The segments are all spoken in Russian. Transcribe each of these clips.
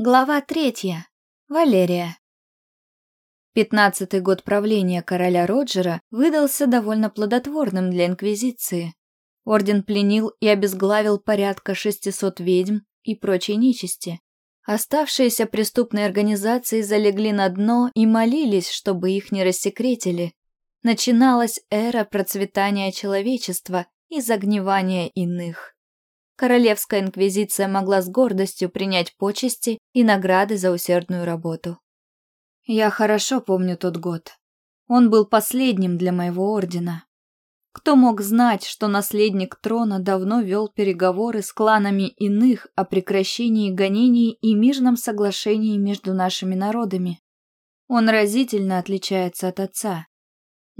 Глава третья. Валерия. Пятнадцатый год правления короля Роджера выдался довольно плодотворным для Инквизиции. Орден пленил и обезглавил порядка 600 ведьм и прочей нечисти. Оставшиеся преступные организации залегли на дно и молились, чтобы их не рассекретили. Начиналась эра процветания человечества и загнивания иных. Королевская инквизиция могла с гордостью принять почести и награды за усердную работу. Я хорошо помню тот год. Он был последним для моего ордена. Кто мог знать, что наследник трона давно вел переговоры с кланами иных о прекращении гонений и мирном соглашении между нашими народами? Он разительно отличается от отца.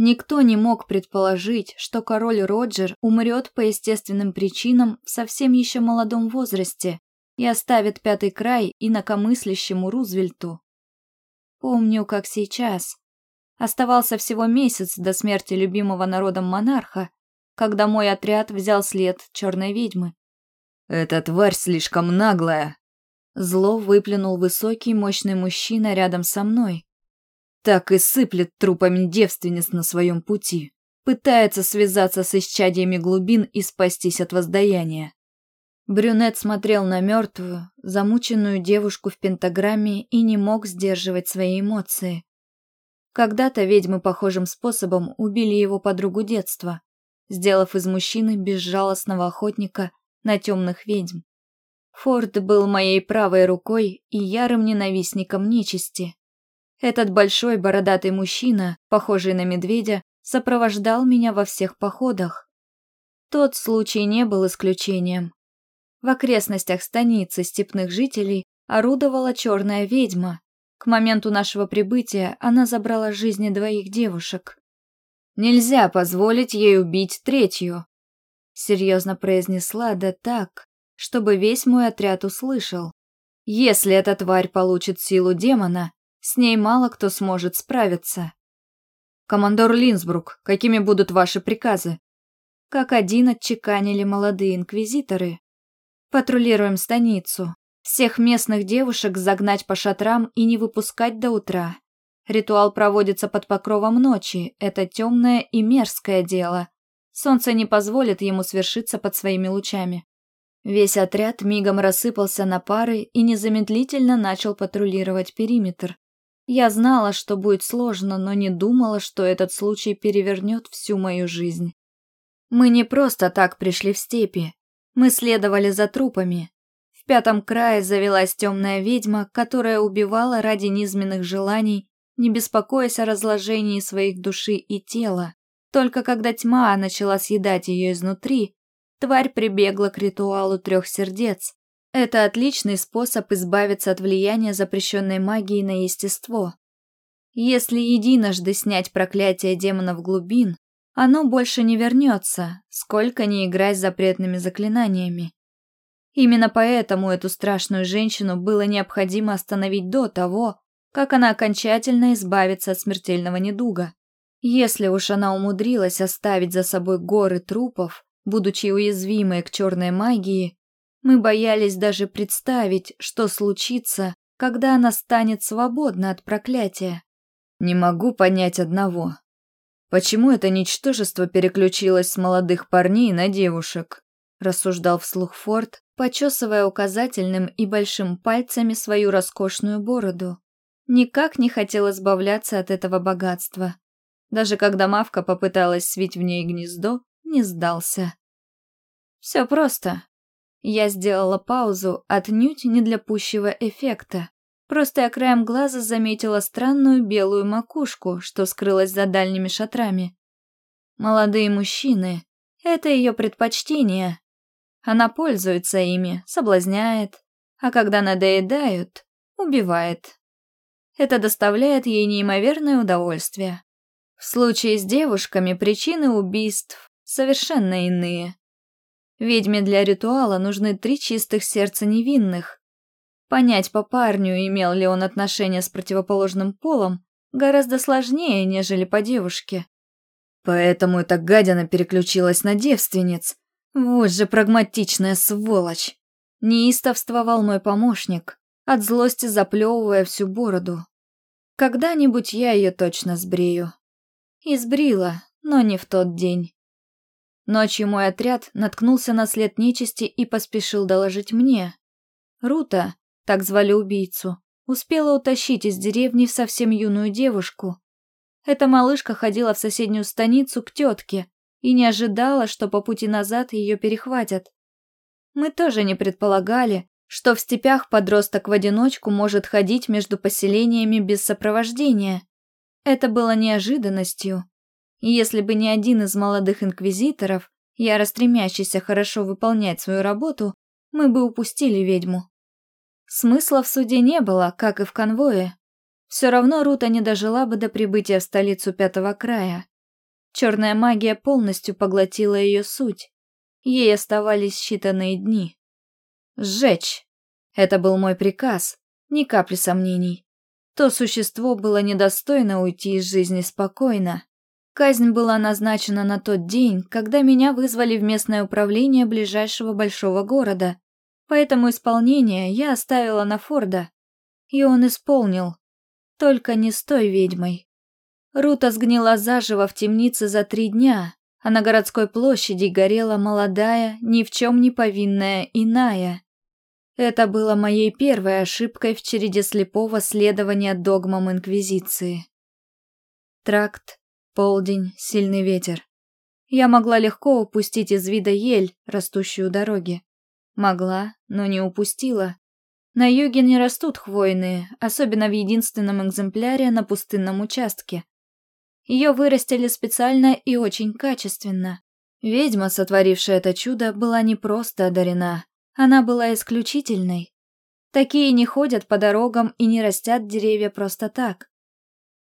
Никто не мог предположить, что король Роджер умрет по естественным причинам в совсем еще молодом возрасте и оставит пятый край инакомыслящему Рузвельту. Помню, как сейчас. Оставался всего месяц до смерти любимого народом монарха, когда мой отряд взял след черной ведьмы. «Эта тварь слишком наглая!» Зло выплюнул высокий мощный мужчина рядом со мной, так и сыплет трупами девственниц на своем пути. Пытается связаться с исчадиями глубин и спастись от воздаяния. Брюнет смотрел на мертвую, замученную девушку в пентаграмме и не мог сдерживать свои эмоции. Когда-то ведьмы похожим способом убили его подругу детства, сделав из мужчины безжалостного охотника на темных ведьм. Форд был моей правой рукой и ярым ненавистником нечисти, этот большой бородатый мужчина, похожий на медведя, сопровождал меня во всех походах. Тот случай не был исключением. В окрестностях станицы степных жителей орудовала черная ведьма. К моменту нашего прибытия она забрала жизни двоих девушек. «Нельзя позволить ей убить третью», — серьезно произнесла, да так, чтобы весь мой отряд услышал. «Если эта тварь получит силу демона, с ней мало кто сможет справиться. Командор Линсбрук, какими будут ваши приказы? Как один отчеканили молодые инквизиторы. Патрулируем станицу. Всех местных девушек загнать по шатрам и не выпускать до утра. Ритуал проводится под покровом ночи. Это темное и мерзкое дело. Солнце не позволит ему свершиться под своими лучами. Весь отряд мигом рассыпался на пары и незамедлительно начал патрулировать периметр. Я знала, что будет сложно, но не думала, что этот случай перевернет всю мою жизнь. Мы не просто так пришли в степи. Мы следовали за трупами. В пятом крае завелась темная ведьма, которая убивала ради низменных желаний, не беспокоясь о разложении своих души и тела. Только когда тьма начала съедать ее изнутри, тварь прибегла к ритуалу трех сердец, это отличный способ избавиться от влияния запрещенной магии на естество. Если единожды снять проклятие демонов глубин, оно больше не вернется, сколько ни играй с запретными заклинаниями. Именно поэтому эту страшную женщину было необходимо остановить до того, как она окончательно избавится от смертельного недуга. Если уж она умудрилась оставить за собой горы трупов, будучи уязвимой к черной магии, мы боялись даже представить, что случится, когда она станет свободна от проклятия. Не могу понять одного. Почему это ничтожество переключилось с молодых парней на девушек? Рассуждал вслух Форд, почесывая указательным и большим пальцами свою роскошную бороду. Никак не хотел избавляться от этого богатства. Даже когда Мавка попыталась свить в ней гнездо, не сдался. Все просто. Я сделала паузу, отнюдь не для пущего эффекта. Просто я краем глаза заметила странную белую макушку, что скрылась за дальними шатрами. Молодые мужчины — это ее предпочтение. Она пользуется ими, соблазняет, а когда надоедают, убивает. Это доставляет ей неимоверное удовольствие. В случае с девушками причины убийств совершенно иные. Ведьме для ритуала нужны три чистых сердца невинных. Понять по парню, имел ли он отношения с противоположным полом, гораздо сложнее, нежели по девушке. Поэтому эта гадина переключилась на девственниц. Вот же прагматичная сволочь. Неистовствовал мой помощник. от злости заплевывая всю бороду. Когда-нибудь я ее точно сбрею. И сбрила, но не в тот день. Ночью мой отряд наткнулся на след нечисти и поспешил доложить мне. Рута, так звали убийцу, успела утащить из деревни совсем юную девушку. Эта малышка ходила в соседнюю станицу к тетке и не ожидала, что по пути назад ее перехватят. Мы тоже не предполагали, что в степях подросток в одиночку может ходить между поселениями без сопровождения. Это было неожиданностью. Если бы не один из молодых инквизиторов, яро стремящийся хорошо выполнять свою работу, мы бы упустили ведьму. Смысла в суде не было, как и в конвое. Все равно Рута не дожила бы до прибытия в столицу Пятого края. Черная магия полностью поглотила ее суть. Ей оставались считанные дни. Сжечь. Это был мой приказ, ни капли сомнений. То существо было недостойно уйти из жизни спокойно. Казнь была назначена на тот день, когда меня вызвали в местное управление ближайшего большого города. Поэтому исполнение я оставила на Форда. И он исполнил. Только не с той ведьмой. Рута сгнила заживо в темнице за три дня, а на городской площади горела молодая, ни в чем не повинная иная. Это было моей первой ошибкой в череде слепого следования догмам Инквизиции. Тракт, полдень, сильный ветер. Я могла легко упустить из вида ель, растущую у дороги. Могла, но не упустила. На юге не растут хвойные, особенно в единственном экземпляре на пустынном участке. Ее вырастили специально и очень качественно. Ведьма, сотворившая это чудо, была не просто одарена, она была исключительной. Такие не ходят по дорогам и не растят деревья просто так.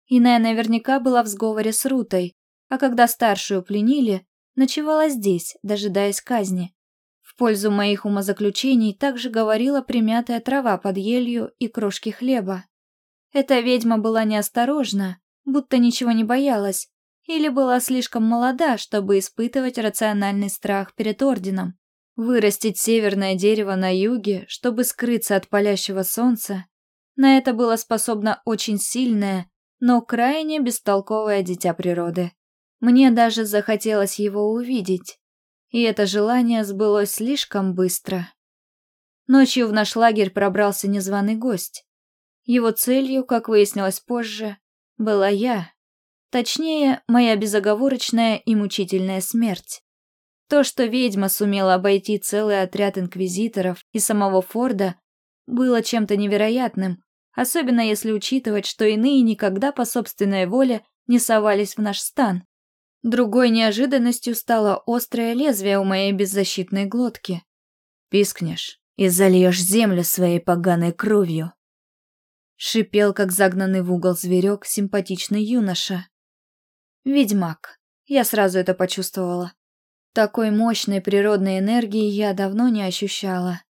Иная наверняка была в сговоре с Рутой, а когда старшую пленили, ночевала здесь, дожидаясь казни. В пользу моих умозаключений также говорила примятая трава под елью и крошки хлеба. Эта ведьма была неосторожна, будто ничего не боялась, или была слишком молода, чтобы испытывать рациональный страх перед Орденом. Вырастить северное дерево на юге, чтобы скрыться от палящего солнца, на это было способно очень сильное, но крайне бестолковое дитя природы. Мне даже захотелось его увидеть, и это желание сбылось слишком быстро. Ночью в наш лагерь пробрался незваный гость. Его целью, как выяснилось позже, была я. Точнее, моя безоговорочная и мучительная смерть. То, что ведьма сумела обойти целый отряд инквизиторов и самого Форда, было чем-то невероятным, особенно если учитывать, что иные никогда по собственной воле не совались в наш стан. Другой неожиданностью стало острое лезвие у моей беззащитной глотки. «Пискнешь и зальешь землю своей поганой кровью», Шипел, как загнанный в угол зверек, симпатичный юноша. Ведьмак. Я сразу это почувствовала. Такой мощной природной энергии я давно не ощущала.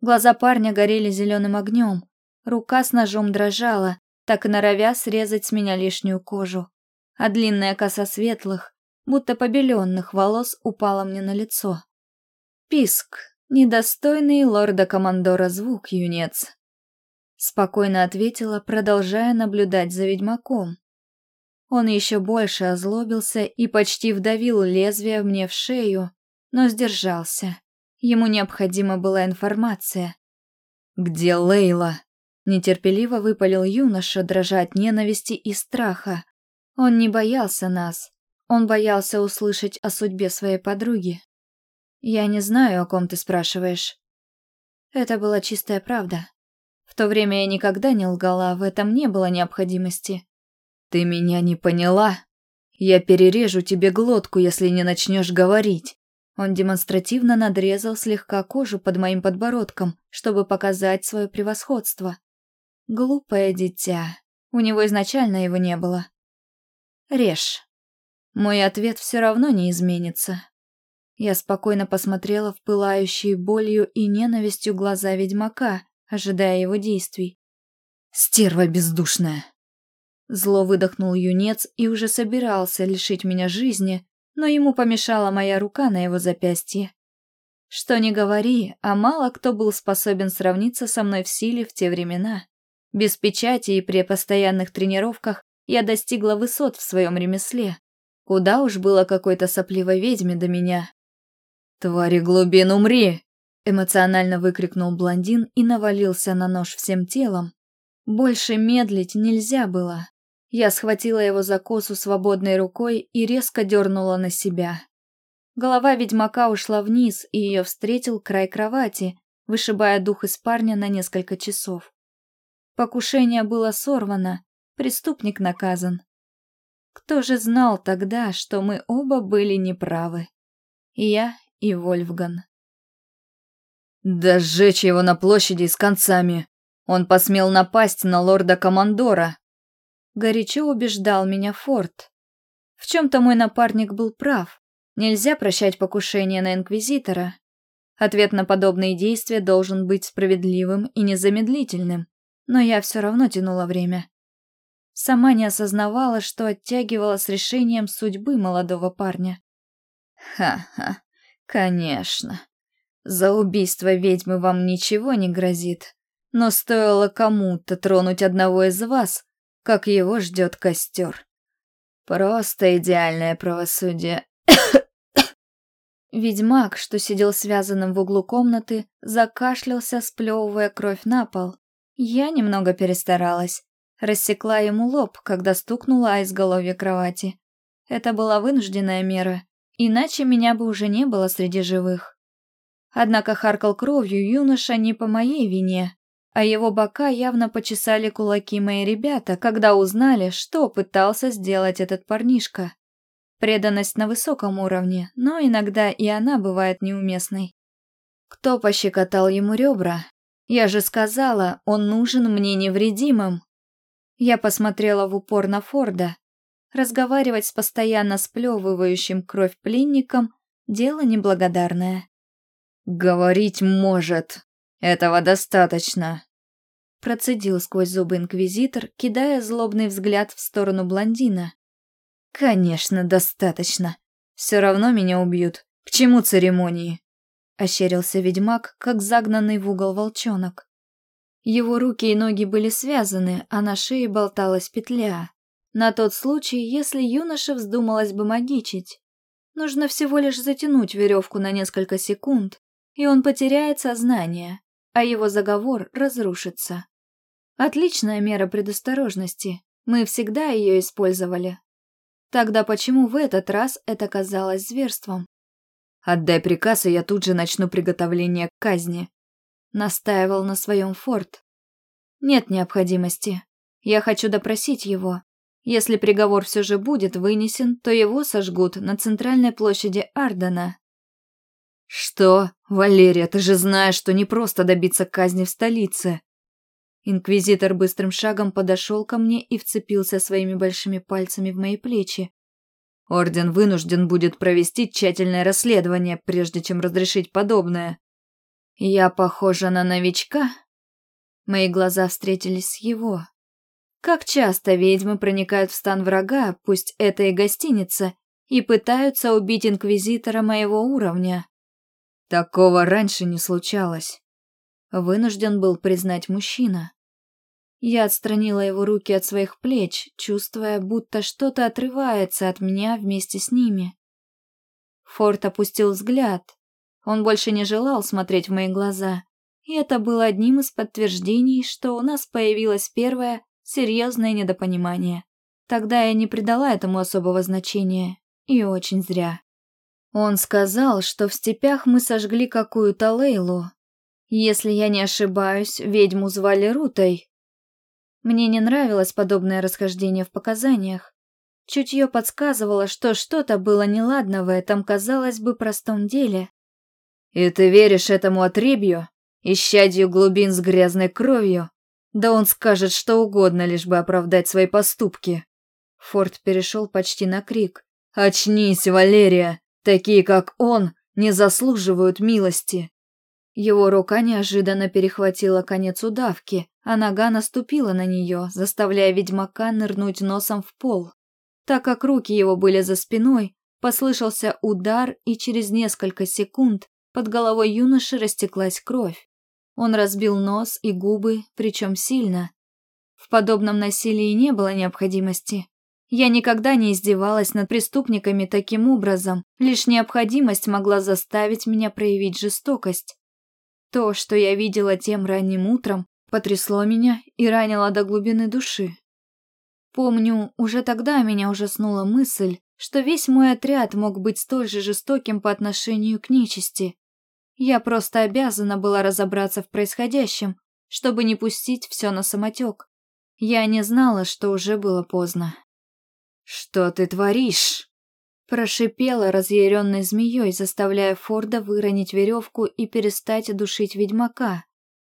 Глаза парня горели зеленым огнем, рука с ножом дрожала, так и норовя срезать с меня лишнюю кожу. А длинная коса светлых, будто побеленных волос упала мне на лицо. Писк, недостойный лорда-командора звук, юнец. Спокойно ответила, продолжая наблюдать за ведьмаком. Он еще больше озлобился и почти вдавил лезвие мне в шею, но сдержался. Ему необходима была информация. «Где Лейла?» Нетерпеливо выпалил юноша, дрожа от ненависти и страха. Он не боялся нас. Он боялся услышать о судьбе своей подруги. «Я не знаю, о ком ты спрашиваешь». Это была чистая правда. В то время я никогда не лгала, в этом не было необходимости. «Ты меня не поняла? Я перережу тебе глотку, если не начнешь говорить». Он демонстративно надрезал слегка кожу под моим подбородком, чтобы показать свое превосходство. Глупое дитя. У него изначально его не было. Режь. Мой ответ все равно не изменится. Я спокойно посмотрела в пылающие болью и ненавистью глаза ведьмака, ожидая его действий. «Стерва бездушная!» Зло выдохнул юнец и уже собирался лишить меня жизни, но ему помешала моя рука на его запястье. Что не говори, а мало кто был способен сравниться со мной в силе в те времена. Без печати и при постоянных тренировках я достигла высот в своем ремесле. Куда уж было какой-то сопливой ведьме до меня. «Твари глубин, умри!» Эмоционально выкрикнул блондин и навалился на нож всем телом. Больше медлить нельзя было. Я схватила его за косу свободной рукой и резко дернула на себя. Голова ведьмака ушла вниз, и ее встретил край кровати, вышибая дух из парня на несколько часов. Покушение было сорвано, преступник наказан. Кто же знал тогда, что мы оба были неправы? Я и Вольфган. Да сжечь его на площади с концами. Он посмел напасть на лорда-командора. Горячо убеждал меня Форд. В чем-то мой напарник был прав. Нельзя прощать покушение на Инквизитора. Ответ на подобные действия должен быть справедливым и незамедлительным. Но я все равно тянула время. Сама не осознавала, что оттягивала с решением судьбы молодого парня. Ха-ха, конечно. За убийство ведьмы вам ничего не грозит. Но стоило кому-то тронуть одного из вас, как его ждет костер. Просто идеальное правосудие. Ведьмак, что сидел связанным в углу комнаты, закашлялся, сплевывая кровь на пол. Я немного перестаралась. Рассекла ему лоб, когда стукнула о изголовье кровати. Это была вынужденная мера, иначе меня бы уже не было среди живых. Однако харкал кровью юноша не по моей вине, а его бока явно почесали кулаки мои ребята, когда узнали, что пытался сделать этот парнишка. Преданность на высоком уровне, но иногда и она бывает неуместной. Кто пощекотал ему ребра? Я же сказала, он нужен мне невредимым. Я посмотрела в упор на Форда. Разговаривать с постоянно сплевывающим кровь пленником – дело неблагодарное. «Говорить может. Этого достаточно», — процедил сквозь зубы инквизитор, кидая злобный взгляд в сторону блондина. «Конечно, достаточно. Все равно меня убьют. К чему церемонии?» — ощерился ведьмак, как загнанный в угол волчонок. Его руки и ноги были связаны, а на шее болталась петля. На тот случай, если юноша вздумалась бы магичить. Нужно всего лишь затянуть веревку на несколько секунд, и он потеряет сознание, а его заговор разрушится. Отличная мера предосторожности. Мы всегда ее использовали. Тогда почему в этот раз это казалось зверством? «Отдай приказ, и я тут же начну приготовление к казни», — настаивал на своем Форд. «Нет необходимости. Я хочу допросить его. Если приговор все же будет вынесен, то его сожгут на центральной площади Ардена, «Что? Валерия, ты же знаешь, что не просто добиться казни в столице!» Инквизитор быстрым шагом подошел ко мне и вцепился своими большими пальцами в мои плечи. «Орден вынужден будет провести тщательное расследование, прежде чем разрешить подобное. Я похожа на новичка?» Мои глаза встретились с его. Как часто ведьмы проникают в стан врага, пусть это и гостиница, и пытаются убить инквизитора моего уровня. Такого раньше не случалось. Вынужден был признать мужчина. Я отстранила его руки от своих плеч, чувствуя, будто что-то отрывается от меня вместе с ними. Форд опустил взгляд. Он больше не желал смотреть в мои глаза. И это было одним из подтверждений, что у нас появилось первое серьезное недопонимание. Тогда я не придала этому особого значения. И очень зря. Он сказал, что в степях мы сожгли какую-то Лейлу. Если я не ошибаюсь, ведьму звали Рутой. Мне не нравилось подобное расхождение в показаниях. Чутье подсказывало, что что-то было неладно в этом, казалось бы, простом деле. «И ты веришь этому отребью? Исчадью глубин с грязной кровью? Да он скажет что угодно, лишь бы оправдать свои поступки». Форд перешел почти на крик. «Очнись, Валерия! Такие, как он, не заслуживают милости. Его рука неожиданно перехватила конец удавки, а нога наступила на нее, заставляя ведьмака нырнуть носом в пол. Так как руки его были за спиной, послышался удар, и через несколько секунд под головой юноши растеклась кровь. Он разбил нос и губы, причем сильно. В подобном насилии не было необходимости. Я никогда не издевалась над преступниками таким образом, лишь необходимость могла заставить меня проявить жестокость. То, что я видела тем ранним утром, потрясло меня и ранило до глубины души. Помню, уже тогда меня ужаснула мысль, что весь мой отряд мог быть столь же жестоким по отношению к нечисти. Я просто обязана была разобраться в происходящем, чтобы не пустить все на самотек. Я не знала, что уже было поздно. «Что ты творишь?» Прошипела разъяренной змеей, заставляя Форда выронить веревку и перестать душить ведьмака.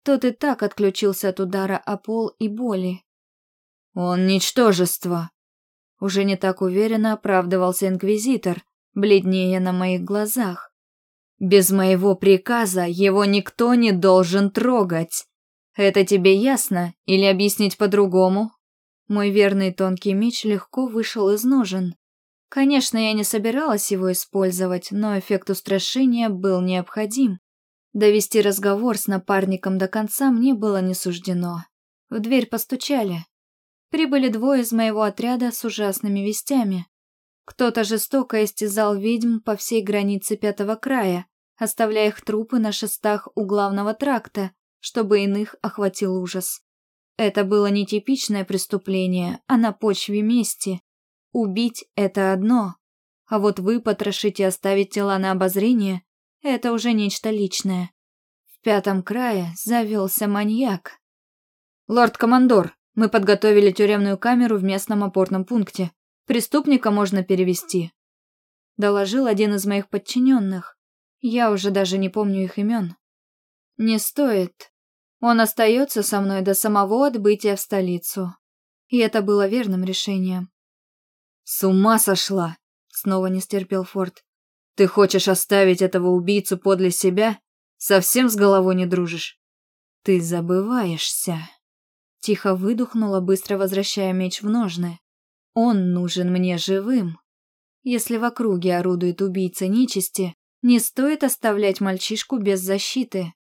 Тот и так отключился от удара о пол и боли. «Он ничтожество!» Уже не так уверенно оправдывался инквизитор, бледнее на моих глазах. «Без моего приказа его никто не должен трогать. Это тебе ясно или объяснить по-другому?» Мой верный тонкий меч легко вышел из ножен. Конечно, я не собиралась его использовать, но эффект устрашения был необходим. Довести разговор с напарником до конца мне было не суждено. В дверь постучали. Прибыли двое из моего отряда с ужасными вестями. Кто-то жестоко истязал ведьм по всей границе пятого края, оставляя их трупы на шестах у главного тракта, чтобы иных охватил ужас. Это было не типичное преступление, а на почве мести. Убить – это одно, а вот выпотрошить и оставить тела на обозрение – это уже нечто личное. В пятом крае завелся маньяк. «Лорд-командор, мы подготовили тюремную камеру в местном опорном пункте. Преступника можно перевести», – доложил один из моих подчиненных. Я уже даже не помню их имен. «Не стоит. Он остается со мной до самого отбытия в столицу. И это было верным решением. «С ума сошла!» — снова не стерпел Форд. «Ты хочешь оставить этого убийцу подле себя? Совсем с головой не дружишь?» «Ты забываешься!» Тихо выдохнула, быстро возвращая меч в ножны. «Он нужен мне живым. Если в округе орудует убийца нечисти, не стоит оставлять мальчишку без защиты.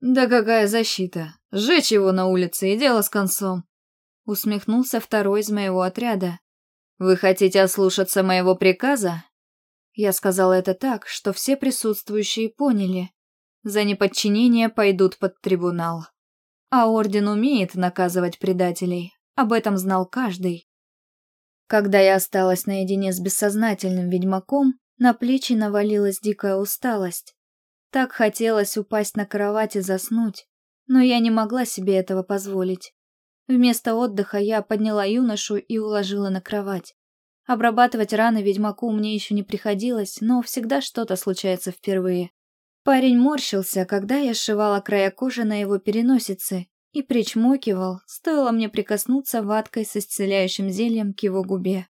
«Да какая защита! Сжечь его на улице и дело с концом!» Усмехнулся второй из моего отряда. «Вы хотите ослушаться моего приказа?» Я сказала это так, что все присутствующие поняли. За неподчинение пойдут под трибунал. А Орден умеет наказывать предателей, об этом знал каждый. Когда я осталась наедине с бессознательным ведьмаком, на плечи навалилась дикая усталость. Так хотелось упасть на кровать и заснуть, но я не могла себе этого позволить. Вместо отдыха я подняла юношу и уложила на кровать. Обрабатывать раны ведьмаку мне еще не приходилось, но всегда что-то случается впервые. Парень морщился, когда я сшивала края кожи на его переносице, и причмокивал, стоило мне прикоснуться ваткой с исцеляющим зельем к его губе.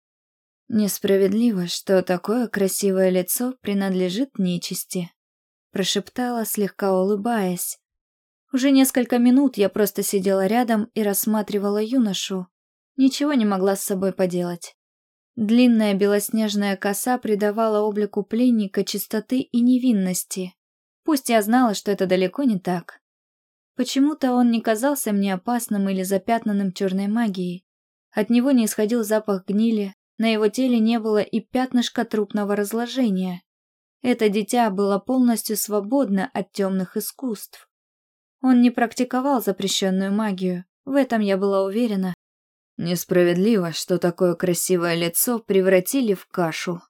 Несправедливо, что такое красивое лицо принадлежит нечисти прошептала, слегка улыбаясь. Уже несколько минут я просто сидела рядом и рассматривала юношу. Ничего не могла с собой поделать. Длинная белоснежная коса придавала облику пленника чистоты и невинности. Пусть я знала, что это далеко не так. Почему-то он не казался мне опасным или запятнанным черной магией. От него не исходил запах гнили, на его теле не было и пятнышка трупного разложения. Это дитя было полностью свободно от темных искусств. Он не практиковал запрещенную магию, в этом я была уверена. Несправедливо, что такое красивое лицо превратили в кашу.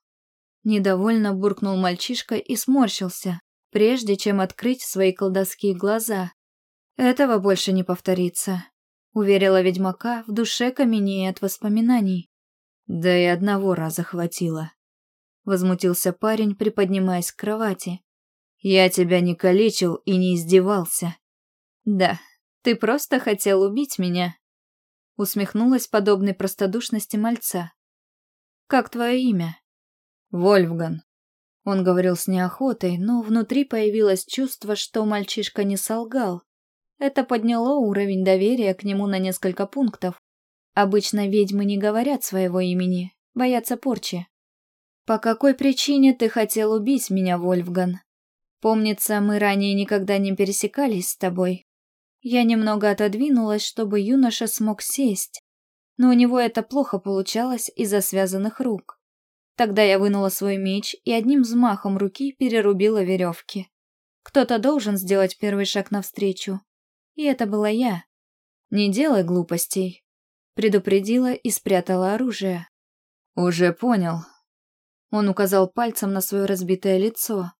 Недовольно буркнул мальчишка и сморщился, прежде чем открыть свои колдовские глаза. Этого больше не повторится, уверила ведьмака в душе каменея от воспоминаний. Да и одного раза хватило. Возмутился парень, приподнимаясь к кровати. Я тебя не калечил и не издевался. Да, ты просто хотел убить меня. Усмехнулась подобной простодушности мальца. Как твое имя? Вольфган. Он говорил с неохотой, но внутри появилось чувство, что мальчишка не солгал. Это подняло уровень доверия к нему на несколько пунктов. Обычно ведьмы не говорят своего имени, боятся порчи. «По какой причине ты хотел убить меня, Вольфган?» Помнится, мы ранее никогда не пересекались с тобой. Я немного отодвинулась, чтобы юноша смог сесть, но у него это плохо получалось из-за связанных рук. Тогда я вынула свой меч и одним взмахом руки перерубила веревки. Кто-то должен сделать первый шаг навстречу. И это была я. «Не делай глупостей», — предупредила и спрятала оружие. «Уже понял». Он указал пальцем на свое разбитое лицо,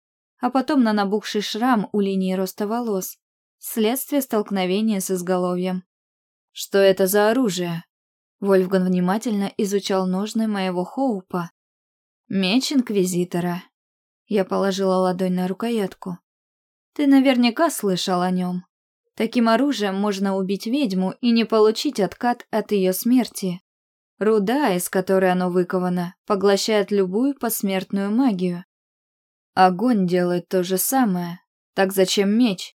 а потом на набухший шрам у линии роста волос, следствие столкновения с изголовьем. «Что это за оружие?» Вольфган внимательно изучал ножны моего хоупа. «Меч Инквизитора». Я положила ладонь на рукоятку. «Ты наверняка слышал о нем. Таким оружием можно убить ведьму и не получить откат от ее смерти. Руда, из которой оно выковано, поглощает любую посмертную магию. Огонь делает то же самое. Так зачем меч?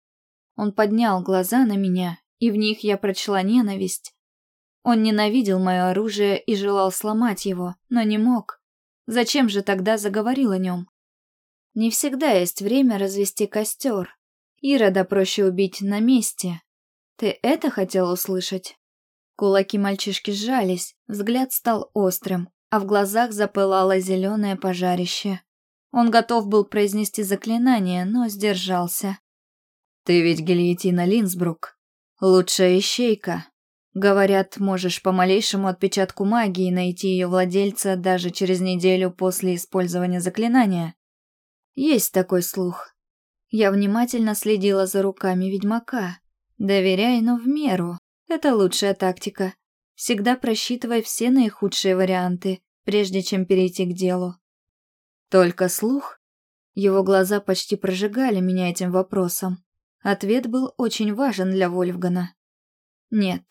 Он поднял глаза на меня, и в них я прочла ненависть. Он ненавидел мое оружие и желал сломать его, но не мог. Зачем же тогда заговорил о нем? Не всегда есть время развести костер. Ирода проще убить на месте. Ты это хотел услышать? Кулаки мальчишки сжались, взгляд стал острым, а в глазах запылало зеленое пожарище. Он готов был произнести заклинание, но сдержался. «Ты ведь гильотина Линсбрук. Лучшая ищейка. Говорят, можешь по малейшему отпечатку магии найти ее владельца даже через неделю после использования заклинания. Есть такой слух. Я внимательно следила за руками ведьмака. Доверяй, но в меру. Это лучшая тактика. Всегда просчитывай все наихудшие варианты, прежде чем перейти к делу. Только слух? Его глаза почти прожигали меня этим вопросом. Ответ был очень важен для Вольфгана. Нет.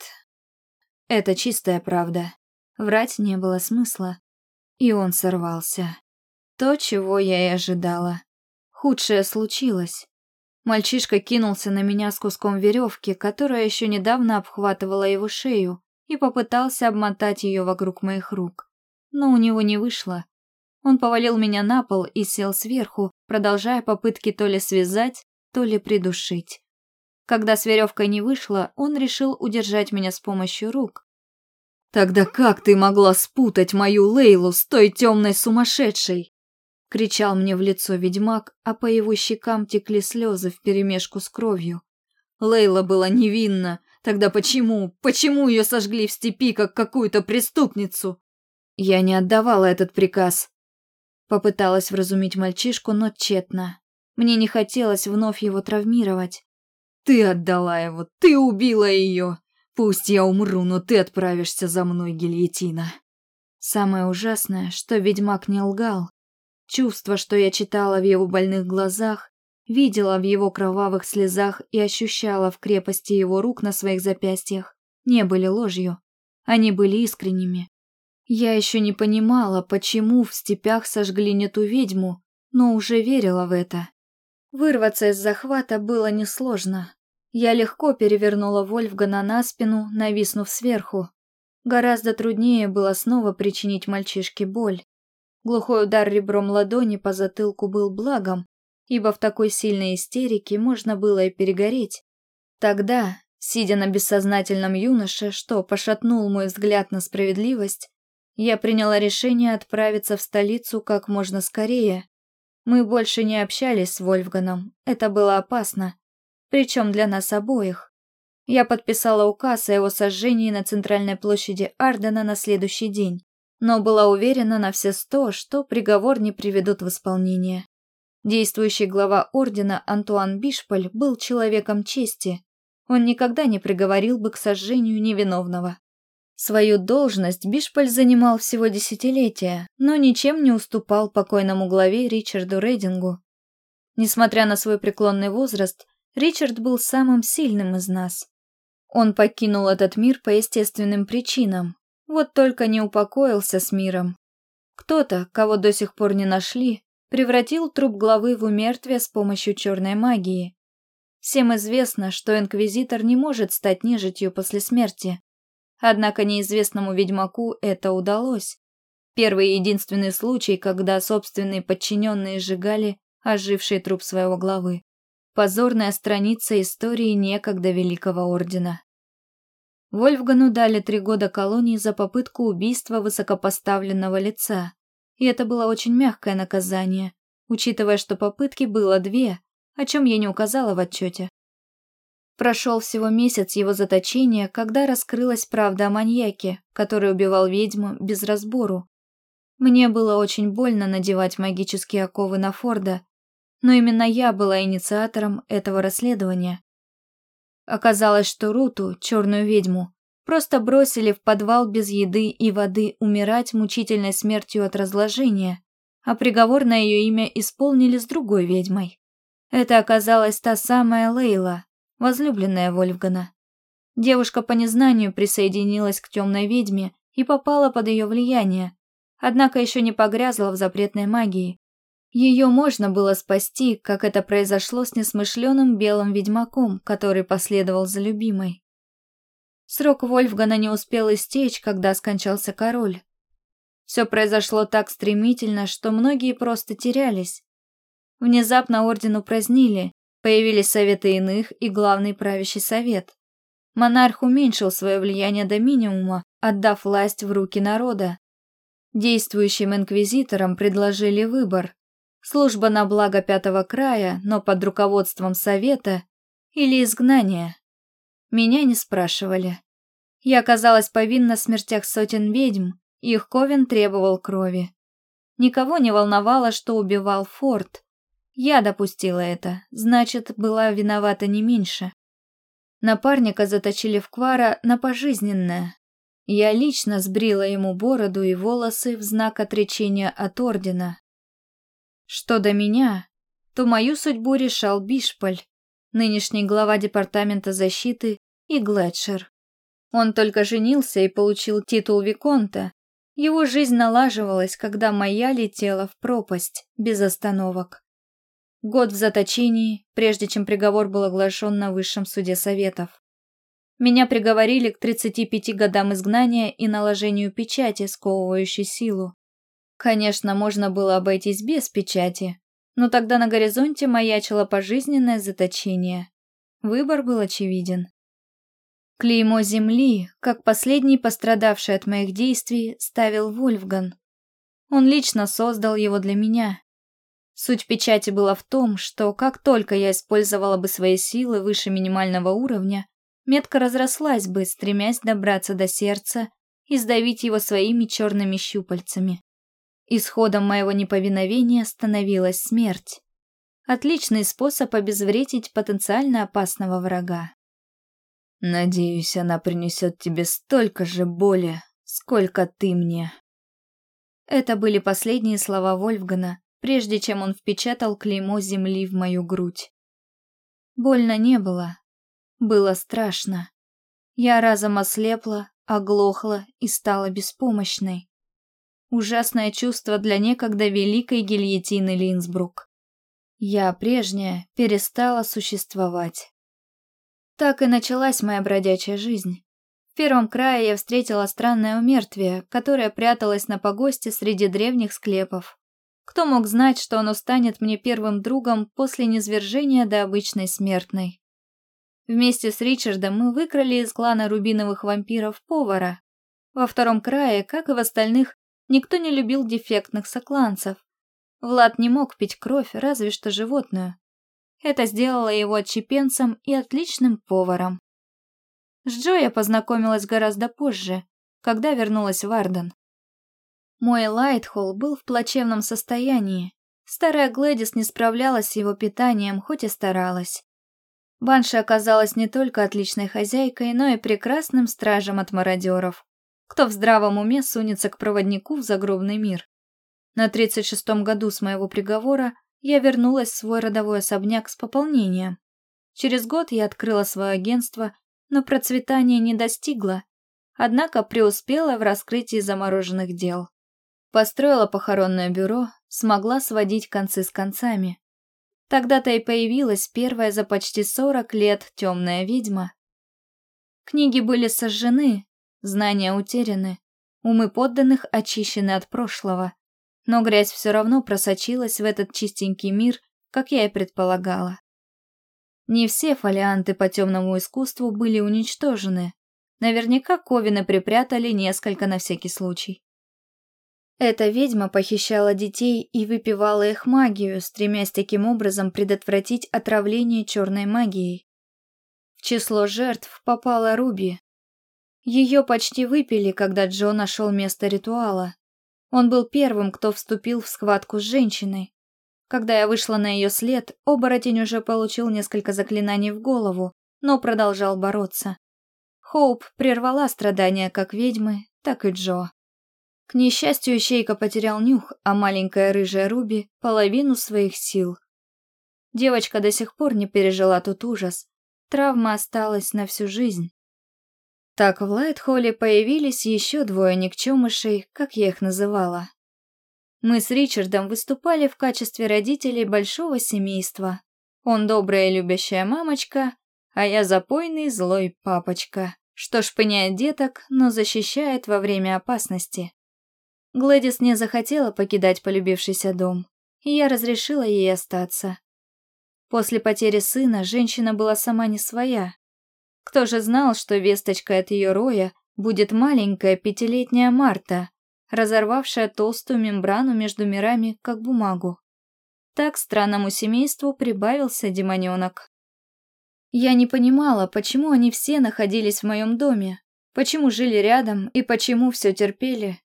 Это чистая правда. Врать не было смысла. И он сорвался. То, чего я и ожидала. Худшее случилось. Мальчишка кинулся на меня с куском веревки, которая еще недавно обхватывала его шею, и попытался обмотать ее вокруг моих рук. Но у него не вышло. Он повалил меня на пол и сел сверху, продолжая попытки то ли связать, то ли придушить. Когда с веревкой не вышло, он решил удержать меня с помощью рук. «Тогда как ты могла спутать мою Лейлу с той темной сумасшедшей?» — кричал мне в лицо ведьмак, а по его щекам текли слезы вперемешку с кровью. Лейла была невинна. Тогда почему, почему ее сожгли в степи, как какую-то преступницу? Я не отдавала этот приказ. Попыталась вразумить мальчишку, но тщетно. Мне не хотелось вновь его травмировать. Ты отдала его, ты убила ее. Пусть я умру, но ты отправишься за мной, гильотина. Самое ужасное, что ведьмак не лгал. Чувство, что я читала в его больных глазах, видела в его кровавых слезах и ощущала в крепости его рук на своих запястьях, не были ложью. Они были искренними. Я еще не понимала, почему в степях сожгли не ту ведьму, но уже верила в это. Вырваться из захвата было несложно. Я легко перевернула Вольфгана на спину, нависнув сверху. Гораздо труднее было снова причинить мальчишке боль. Глухой удар ребром ладони по затылку был благом, ибо в такой сильной истерике можно было и перегореть. Тогда, сидя на бессознательном юноше, что пошатнул мой взгляд на справедливость, я приняла решение отправиться в столицу как можно скорее. Мы больше не общались с Вольфганом, это было опасно, причем для нас обоих. Я подписала указ о его сожжении на центральной площади Ардена на следующий день но была уверена на все сто, что приговор не приведут в исполнение. Действующий глава ордена Антуан Бишполь был человеком чести. Он никогда не приговорил бы к сожжению невиновного. Свою должность Бишполь занимал всего десятилетия, но ничем не уступал покойному главе Ричарду Рейдингу. Несмотря на свой преклонный возраст, Ричард был самым сильным из нас. Он покинул этот мир по естественным причинам, вот только не упокоился с миром. Кто-то, кого до сих пор не нашли, превратил труп главы в умертвие с помощью черной магии. Всем известно, что инквизитор не может стать нежитью после смерти. Однако неизвестному ведьмаку это удалось. Первый и единственный случай, когда собственные подчиненные сжигали оживший труп своего главы. Позорная страница истории некогда Великого Ордена. Вольфгану дали три года колонии за попытку убийства высокопоставленного лица. И это было очень мягкое наказание, учитывая, что попытки было две, о чем я не указала в отчете. Прошел всего месяц его заточения, когда раскрылась правда о маньяке, который убивал ведьму без разбору. Мне было очень больно надевать магические оковы на Форда, но именно я была инициатором этого расследования. Оказалось, что Руту, черную ведьму, просто бросили в подвал без еды и воды умирать мучительной смертью от разложения, а приговор на ее имя исполнили с другой ведьмой. Это оказалась та самая Лейла, возлюбленная Вольфгана. Девушка по незнанию присоединилась к темной ведьме и попала под ее влияние, однако еще не погрязла в запретной магии, ее можно было спасти, как это произошло с несмышленым белым ведьмаком, который последовал за любимой. Срок Вольфгана не успел истечь, когда скончался король. Все произошло так стремительно, что многие просто терялись. Внезапно орден упразднили, появились советы иных и главный правящий совет. Монарх уменьшил свое влияние до минимума, отдав власть в руки народа. Действующим инквизиторам предложили выбор служба на благо Пятого края, но под руководством Совета, или изгнание. Меня не спрашивали. Я оказалась повинна в смертях сотен ведьм, их ковен требовал крови. Никого не волновало, что убивал Форд. Я допустила это, значит, была виновата не меньше. Напарника заточили в Квара на пожизненное. Я лично сбрила ему бороду и волосы в знак отречения от Ордена. Что до меня, то мою судьбу решал Бишполь, нынешний глава департамента защиты и Глетшер. Он только женился и получил титул Виконта. Его жизнь налаживалась, когда моя летела в пропасть, без остановок. Год в заточении, прежде чем приговор был оглашен на Высшем суде Советов. Меня приговорили к 35 годам изгнания и наложению печати, сковывающей силу. Конечно, можно было обойтись без печати, но тогда на горизонте маячило пожизненное заточение. Выбор был очевиден. Клеймо земли, как последний пострадавший от моих действий, ставил Вольфган. Он лично создал его для меня. Суть печати была в том, что как только я использовала бы свои силы выше минимального уровня, метка разрослась бы, стремясь добраться до сердца и сдавить его своими черными щупальцами. Исходом моего неповиновения становилась смерть. Отличный способ обезвредить потенциально опасного врага. Надеюсь, она принесет тебе столько же боли, сколько ты мне. Это были последние слова Вольфгана, прежде чем он впечатал клеймо земли в мою грудь. Больно не было. Было страшно. Я разом ослепла, оглохла и стала беспомощной. Ужасное чувство для некогда великой гильотины Линсбрук. Я, прежняя, перестала существовать. Так и началась моя бродячая жизнь. В первом крае я встретила странное умертвие, которое пряталось на погосте среди древних склепов. Кто мог знать, что оно станет мне первым другом после низвержения до обычной смертной? Вместе с Ричардом мы выкрали из клана рубиновых вампиров повара. Во втором крае, как и в остальных, Никто не любил дефектных сокланцев. Влад не мог пить кровь, разве что животную. Это сделало его отчепенцем и отличным поваром. С Джо я познакомилась гораздо позже, когда вернулась в Арден. Мой Лайтхолл был в плачевном состоянии. Старая Глэдис не справлялась с его питанием, хоть и старалась. Банша оказалась не только отличной хозяйкой, но и прекрасным стражем от мародеров. Кто в здравом уме сунется к проводнику в загробный мир? На 36-м году с моего приговора я вернулась в свой родовой особняк с пополнением. Через год я открыла свое агентство, но процветания не достигла, однако преуспела в раскрытии замороженных дел. Построила похоронное бюро, смогла сводить концы с концами. Тогда-то и появилась первая за почти 40 лет темная ведьма. Книги были сожжены, Знания утеряны, умы подданных очищены от прошлого. Но грязь все равно просочилась в этот чистенький мир как я и предполагала. Не все фолианты по темному искусству были уничтожены. Наверняка Ковины припрятали несколько на всякий случай. Эта ведьма похищала детей и выпивала их магию, стремясь таким образом предотвратить отравление черной магией. В число жертв попала Руби. Ее почти выпили, когда Джо нашел место ритуала. Он был первым, кто вступил в схватку с женщиной. Когда я вышла на ее след, оборотень уже получил несколько заклинаний в голову, но продолжал бороться. Хоуп прервала страдания как ведьмы, так и Джо. К несчастью, Ищейка потерял нюх, а маленькая рыжая Руби — половину своих сил. Девочка до сих пор не пережила тот ужас. Травма осталась на всю жизнь. Так в Лайтхолле появились еще двое никчемышей, как я их называла. Мы с Ричардом выступали в качестве родителей большого семейства. Он добрая и любящая мамочка, а я запойный злой папочка, что шпыняет деток, но защищает во время опасности. Глэдис не захотела покидать полюбившийся дом, и я разрешила ей остаться. После потери сына женщина была сама не своя. Кто же знал, что весточкой от ее роя будет маленькая пятилетняя Марта, разорвавшая толстую мембрану между мирами, как бумагу. Так странному семейству прибавился демоненок. Я не понимала, почему они все находились в моем доме, почему жили рядом и почему все терпели,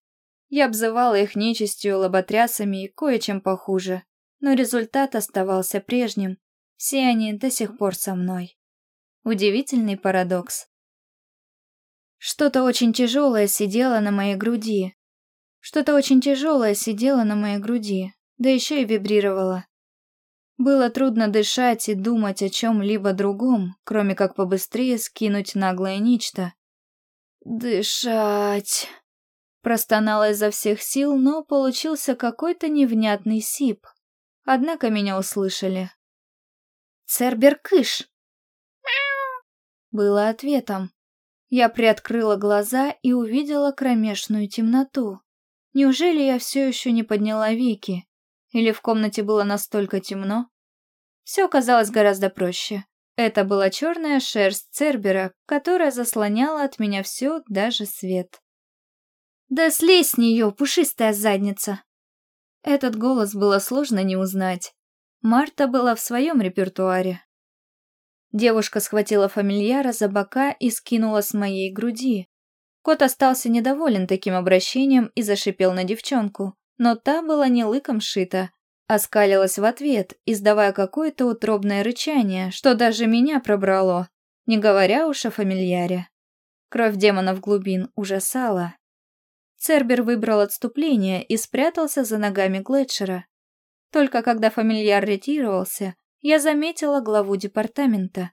я обзывала их нечистью, лоботрясами и кое-чем похуже, но результат оставался прежним. Все они до сих пор со мной. Удивительный парадокс. Что-то очень тяжелое сидело на моей груди. Что-то очень тяжелое сидело на моей груди, да еще и вибрировало. Было трудно дышать и думать о чем-либо другом, кроме как побыстрее скинуть наглое нечто. «Дышать...» Простонала изо всех сил, но получился какой-то невнятный сип. Однако меня услышали. «Цербер кыш!» Было ответом. Я приоткрыла глаза и увидела кромешную темноту. Неужели я все еще не подняла веки? Или в комнате было настолько темно? Все оказалось гораздо проще. Это была черная шерсть Цербера, которая заслоняла от меня все, даже свет. «Да слезь с нее, пушистая задница!» Этот голос было сложно не узнать. Марта была в своем репертуаре. Девушка схватила фамильяра за бока и скинула с моей груди. Кот остался недоволен таким обращением и зашипел на девчонку, но та была не лыком шита, а скалилась в ответ, издавая какое-то утробное рычание, что даже меня пробрало, не говоря уж о фамильяре. Кровь демонов глубин ужасала. Цербер выбрал отступление и спрятался за ногами Глетчера. Только когда фамильяр ретировался, я заметила главу департамента.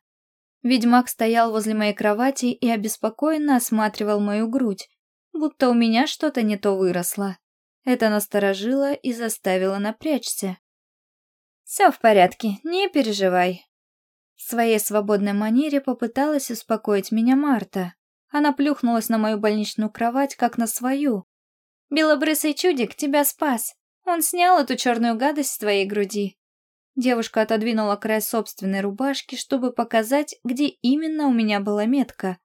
Ведьмак стоял возле моей кровати и обеспокоенно осматривал мою грудь, будто у меня что-то не то выросло. Это насторожило и заставило напрячься. «Все в порядке, не переживай». В своей свободной манере попыталась успокоить меня Марта. Она плюхнулась на мою больничную кровать, как на свою. «Белобрысый чудик тебя спас. Он снял эту черную гадость с твоей груди». Девушка отодвинула край собственной рубашки, чтобы показать, где именно у меня была метка.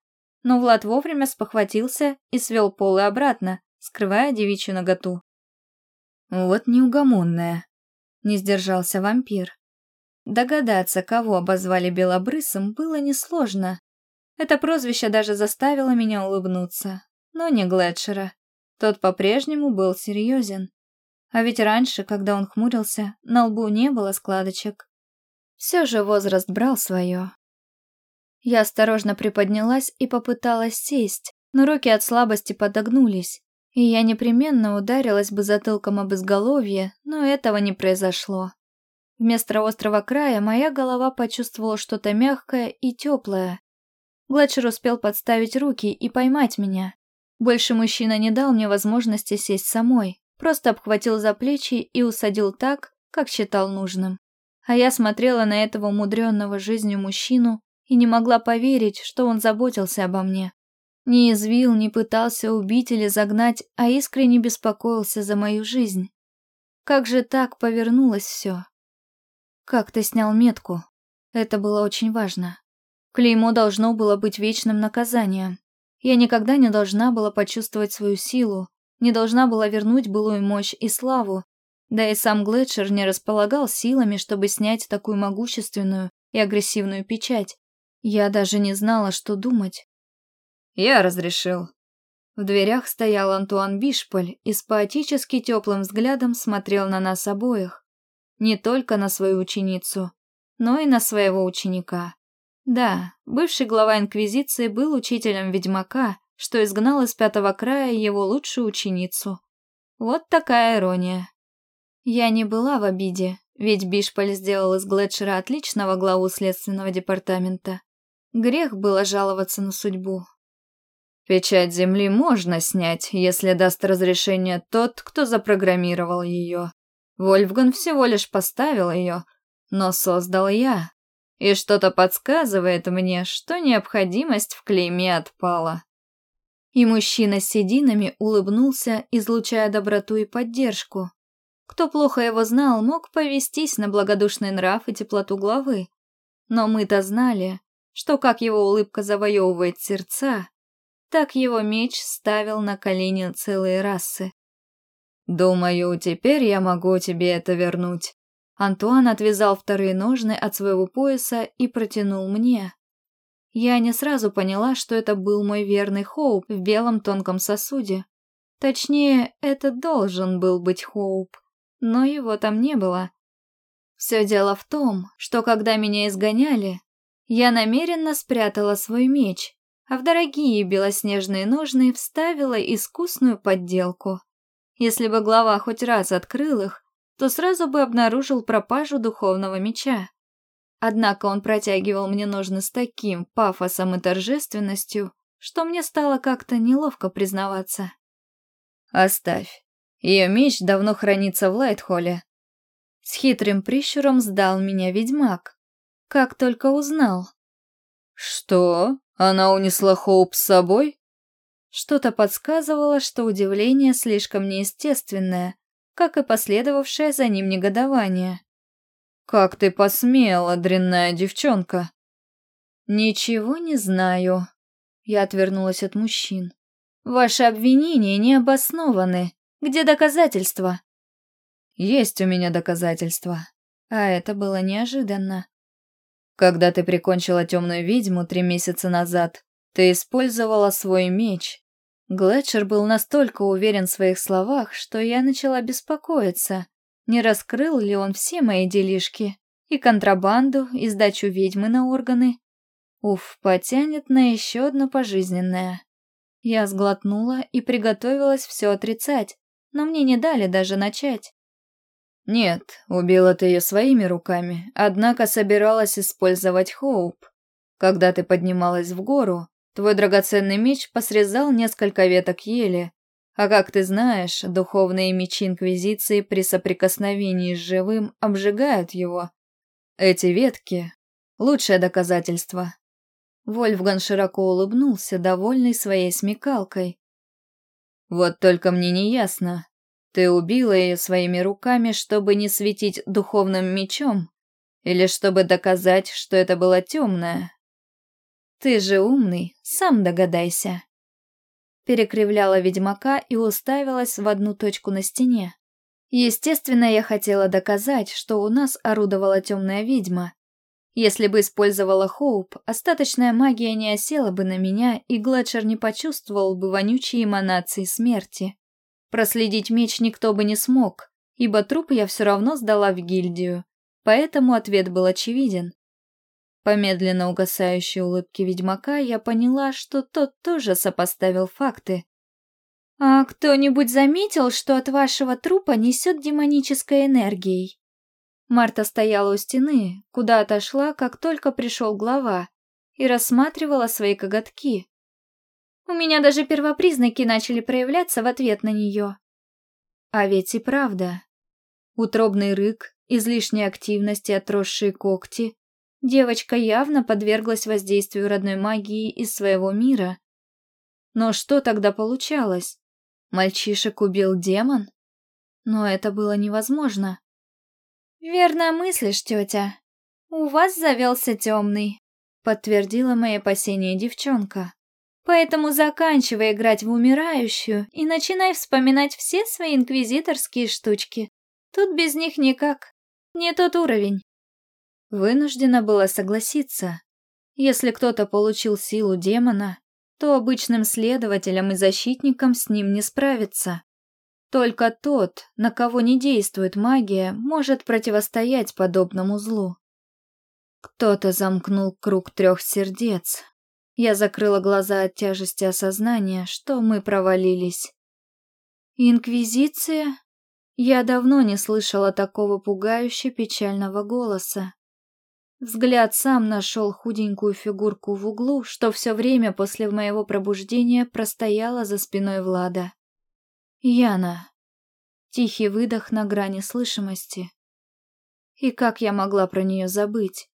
Но Влад вовремя спохватился и свел полы обратно, скрывая девичью наготу. «Вот неугомонная», — не сдержался вампир. Догадаться, кого обозвали белобрысым, было несложно. Это прозвище даже заставило меня улыбнуться. Но не Глетшера. Тот по-прежнему был серьезен. А ведь раньше, когда он хмурился, на лбу не было складочек. Все же возраст брал свое. Я осторожно приподнялась и попыталась сесть, но руки от слабости подогнулись, и я непременно ударилась бы затылком об изголовье, но этого не произошло. Вместо острого края моя голова почувствовала что-то мягкое и теплое, Гладшер успел подставить руки и поймать меня. Больше мужчина не дал мне возможности сесть самой, просто обхватил за плечи и усадил так, как считал нужным. А я смотрела на этого умудренного жизнью мужчину и не могла поверить, что он заботился обо мне. Не извил, не пытался убить или загнать, а искренне беспокоился за мою жизнь. Как же так повернулось все? «Как ты снял метку?» Это было очень важно. Клеймо должно было быть вечным наказанием. Я никогда не должна была почувствовать свою силу, не должна была вернуть былую мощь и славу, да и сам Глетчер не располагал силами, чтобы снять такую могущественную и агрессивную печать. Я даже не знала, что думать. «Я разрешил». В дверях стоял Антуан Бишполь и с поэтически теплым взглядом смотрел на нас обоих. Не только на свою ученицу, но и на своего ученика. Да, бывший глава Инквизиции был учителем ведьмака, что изгнал из пятого края его лучшую ученицу. Вот такая ирония. Я не была в обиде, ведь Бишполь сделал из Глетчера отличного главу следственного департамента. Грех было жаловаться на судьбу. Печать Земли можно снять, если даст разрешение тот, кто запрограммировал ее. Вольфган всего лишь поставил ее, но создал я. И что-то подсказывает мне, что необходимость в клейме отпала. И мужчина с сединами улыбнулся, излучая доброту и поддержку. Кто плохо его знал, мог повестись на благодушный нрав и теплоту главы. Но мы-то знали, что как его улыбка завоевывает сердца, так его меч ставил на колени целые расы. «Думаю, теперь я могу тебе это вернуть». Антуан отвязал вторые ножны от своего пояса и протянул мне. Я не сразу поняла, что это был мой верный Хоуп в белом тонком сосуде. Точнее, это должен был быть Хоуп но его там не было. Все дело в том, что когда меня изгоняли, я намеренно спрятала свой меч, а в дорогие белоснежные ножны вставила искусную подделку. Если бы глава хоть раз открыл их, то сразу бы обнаружил пропажу духовного меча. Однако он протягивал мне ножны с таким пафосом и торжественностью, что мне стало как-то неловко признаваться. «Оставь. Ее меч давно хранится в Лайтхолле. С хитрым прищуром сдал меня ведьмак. Как только узнал. Что? Она унесла Хоуп с собой? Что-то подсказывало, что удивление слишком неестественное, как и последовавшее за ним негодование. «Как ты посмела, дрянная девчонка?» «Ничего не знаю». Я отвернулась от мужчин. «Ваши обвинения не обоснованы. Где доказательства?» «Есть у меня доказательства». А это было неожиданно. Когда ты прикончила темную ведьму три месяца назад, ты использовала свой меч. Глетчер был настолько уверен в своих словах, что я начала беспокоиться, не раскрыл ли он все мои делишки, и контрабанду, и сдачу ведьмы на органы. Уф, потянет на еще одно пожизненное. Я сглотнула и приготовилась все отрицать, но мне не дали даже начать. Нет, убила ты ее своими руками, однако собиралась использовать Хоуп. Когда ты поднималась в гору, твой драгоценный меч посрезал несколько веток ели, а как ты знаешь, духовные мечи Инквизиции при соприкосновении с живым обжигают его. Эти ветки — лучшее доказательство. Вольфган широко улыбнулся, довольный своей смекалкой. Вот только мне не ясно. Ты убила ее своими руками, чтобы не светить духовным мечом? Или чтобы доказать, что это было темное? Ты же умный, сам догадайся. Перекривляла ведьмака и уставилась в одну точку на стене. Естественно, я хотела доказать, что у нас орудовала темная ведьма, если бы использовала Хоуп, остаточная магия не осела бы на меня, и Глетчер не почувствовал бы вонючие эманации смерти. Проследить меч никто бы не смог, ибо труп я все равно сдала в гильдию, поэтому ответ был очевиден. По медленно угасающей улыбке ведьмака я поняла, что тот тоже сопоставил факты. «А кто-нибудь заметил, что от вашего трупа несет демонической энергией?» Марта стояла у стены, куда отошла, как только пришел глава, и рассматривала свои коготки. У меня даже первопризнаки начали проявляться в ответ на нее. А ведь и правда. Утробный рык, излишняя активность и отросшие когти. Девочка явно подверглась воздействию родной магии из своего мира. Но что тогда получалось? Мальчишек убил демон? Но это было невозможно. «Верно мыслишь, тетя. У вас завелся темный», — подтвердила мои опасения девчонка. «Поэтому заканчивай играть в умирающую и начинай вспоминать все свои инквизиторские штучки. Тут без них никак. Не тот уровень». Вынуждена была согласиться. Если кто-то получил силу демона, то обычным следователям и защитникам с ним не справиться. Только тот, на кого не действует магия, может противостоять подобному злу. Кто-то замкнул круг трех сердец. Я закрыла глаза от тяжести осознания, что мы провалились. Инквизиция? Я давно не слышала такого пугающе печального голоса. Взгляд сам нашел худенькую фигурку в углу, что все время после моего пробуждения простояла за спиной Влада. Яна. Тихий выдох на грани слышимости. И как я могла про нее забыть?